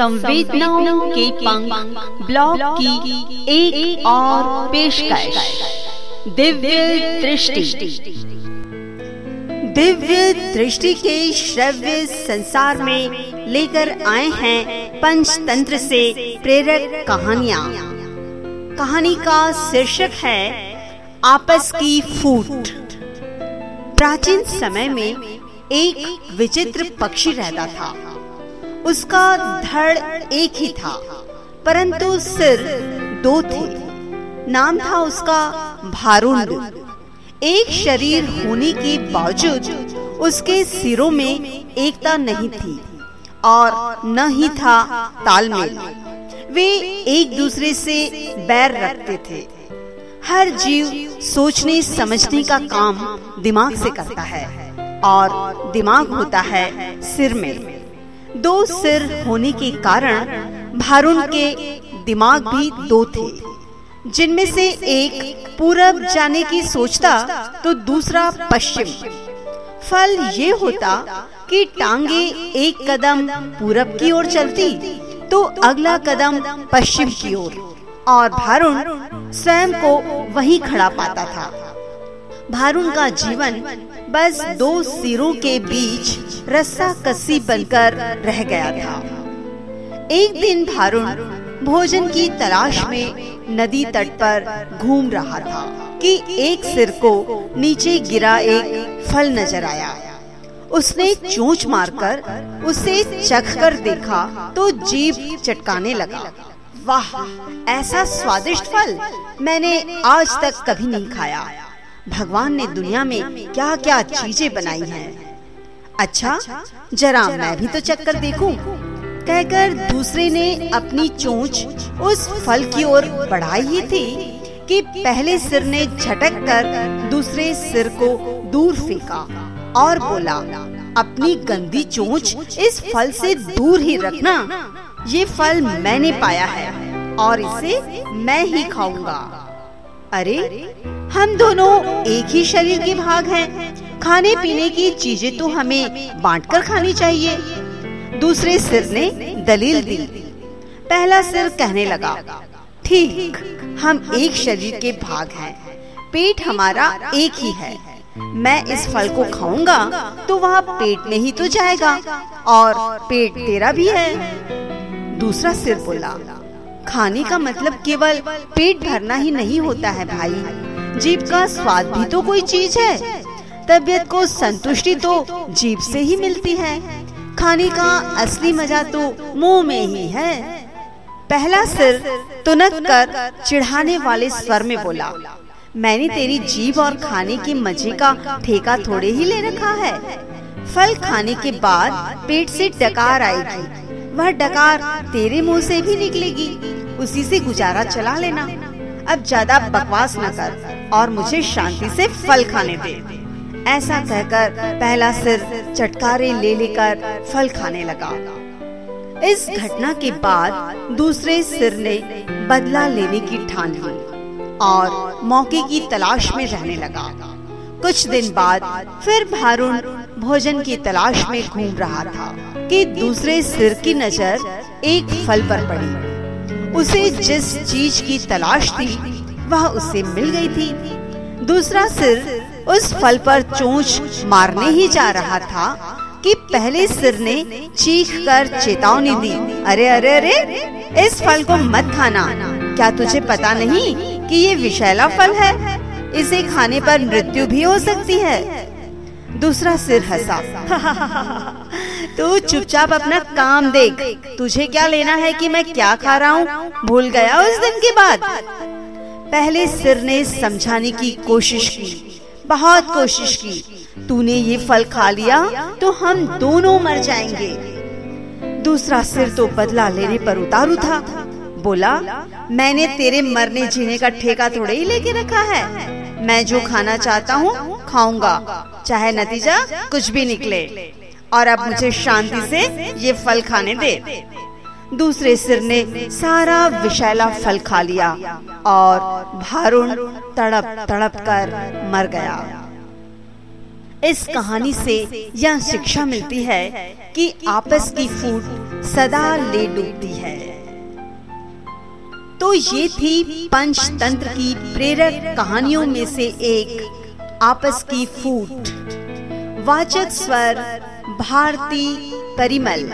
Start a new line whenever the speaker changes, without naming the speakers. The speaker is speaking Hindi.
संवेदनाओं के पंख ब्लॉग की एक, एक और पेशकश। दिव्य दृष्टि। दिव्य दृष्टि के श्रव्य संसार में लेकर आए हैं पंचतंत्र से प्रेरक कहानियाँ। कहानी का शीर्षक है आपस की फूट। प्राचीन समय में एक विचित्र पक्षी रहता था। उसका धड़ एक ही था, परंतु सिर दो थे। नाम था उसका भारुंड एक शरीर होने के बावजूद उसके सिरों में एकता नहीं थी और न ही था तालमेल। वे एक दूसरे से बैर रखते थे। हर जीव सोचने, समझने का काम दिमाग से करता है और दिमाग होता है सिर में। दो सिर होने के कारण भारुण के दिमाग भी दो थे। जिनमें से एक पूरब जाने की सोचता तो दूसरा पश्चिम। फल ये होता कि टांगे एक कदम पूरब की ओर चलती तो अगला कदम पश्चिम की ओर, और भारुण स्वयं को वही खड़ा पाता था। भारुण का जीवन बस दो सिरों के बीच रस्सा कस्सी बनकर रह गया था। एक दिन भारुण भोजन की तलाश में नदी तट पर घूम रहा था कि एक सिर को नीचे गिरा एक फल नज़र आया। उसने चोंच मारकर उसे चख कर देखा तो जीभ चटकाने लगा। वाह, ऐसा स्वादिष्ट फल मैंने आज तक कभी नहीं खाया। भगवान ने दुनिया में क्या क्या चीज़ें बनाई हैं। अच्छा जरा मैं भी तो चक्कर देखूँ। कहकर दूसरे ने अपनी चोंच उस फल की ओर बढ़ाई ही थी कि पहले सिर ने झटक कर दूसरे सिर को दूर फेंका और बोला, अपनी गंदी चोंच इस फल से दूर ही रखना ये फल मैंने पाया है और इसे मैं ही खाऊँगा अरे, हम दोनों एक ही शरीर के भाग हैं। खाने पीने की चीज़ें तो हमें बांटकर खानी चाहिए। दूसरे सिर ने दलील दी। पहला सिर कहने लगा, ठीक, हम एक शरीर के भाग हैं। पेट हमारा एक ही है। मैं इस फल को खाऊँगा तो वह पेट में ही तो जाएगा और पेट तेरा भी है। दूसरा सिर बोला खाने का मतलब केवल पेट भरना ही नहीं होता है भाई। जीव का स्वाद भी तो कोई चीज़ है। तबीयत को संतुष्टि तो जीभ से ही मिलती है। खाने का असली मज़ा तो मुँह में ही है। पहला सिर तुनक कर चिढ़ाने वाले स्वर में बोला, मैंने तेरी जीभ और खाने के मज़े का ठेका थोड़े ही ले रखा है। फल खाने के बाद पेट से डकार आएगी। वह डकार तेरे मुँह से भी निकलेगी। उसी से गुजारा चला लेना। अब ज़्यादा बकवास न कर और मुझे शांति से फल खाने दे। ऐसा कहकर पहला सिर चटकारे ले लेकर फल खाने लगा। इस घटना के बाद दूसरे सिर ने बदला लेने की ठान ली और मौके की तलाश में रहने लगा। कुछ दिन बाद फिर भारुण भोजन की तलाश में घूम रहा था कि दूसरे सिर की नज़र एक फल पर पड़ी। उसे जिस चीज़ की तलाश थी, वह उसे मिल गई थी। दूसरा सिर उस फल पर चोंच मारने ही जा रहा था कि पहले सिर ने चीख कर चेतावनी दी। अरे अरे अरे, इस फल को मत खाना। क्या तुझे पता नहीं कि ये विषैला फल है? इसे खाने पर मृत्यु भी हो सकती है। दूसरा सिर हंसा। तू चुपचाप अपना काम देख। तुझे क्या लेना है कि मैं क्या खा रहा हूँ? भूल गया उस दिन के बाद पहले सिर ने समझाने की कोशिश की। बहुत कोशिश की। तूने ये फल खा लिया तो हम दोनों मर जाएँगे। दूसरा सिर तो बदला लेने पर उतारू था। बोला, मैंने तेरे मरने जीने का ठेका थोड़े ही लेके रखा है। मैं जो खाना चाहता हूँ खाऊँगा। चाहे नतीजा कुछ भी निकले। और अब मुझे शांति से ये फल खाने दे। दूसरे सिर ने सारा विशैला फल खा लिया और भारुण तड़प तड़प कर मर गया। इस कहानी से यह शिक्षा मिलती है कि आपस की फूट सदा ले डूबती है। तो ये थी पंचतंत्र की प्रेरक कहानियों में से एक, आपस की फूट। वाचक स्वर, भारती परिमल।